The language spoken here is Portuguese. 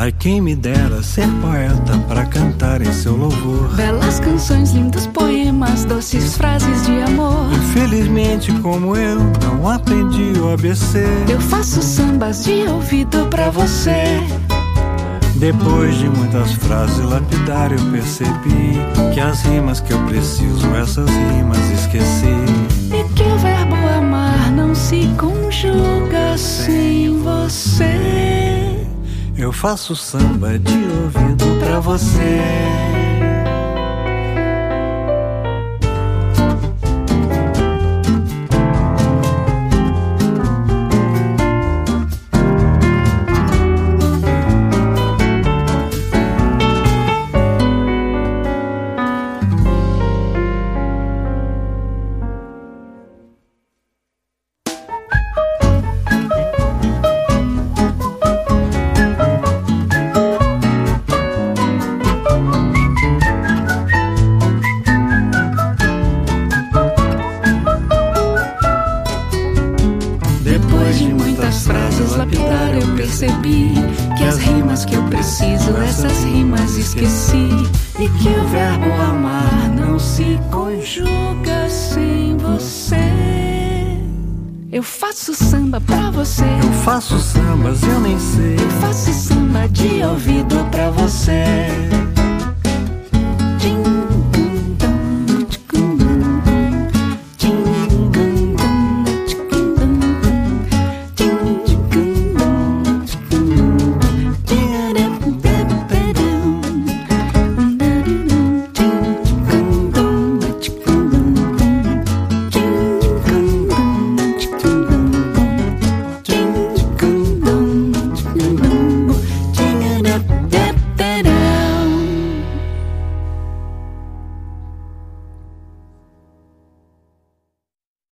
Ai, quem me dera ser poeta para cantar em seu louvor. Belas canções, lindos poemas, doces frases de amor. Infelizmente, como eu, não aprendi o ABC. Eu faço sambas de ouvido pra você. Depois de muitas frases lapidar, eu percebi que as rimas que eu preciso, essas rimas esqueci. E que o verbo amar não se conjuga sem você. Eu faço samba de ouvido pra você. Percebi que as rimas que eu preciso, essas rimas esqueci. E que o verbo amar não se conjuga sem você. Eu faço samba pra você. Eu faço sambas, eu nem sei. Eu faço samba de ouvido pra você.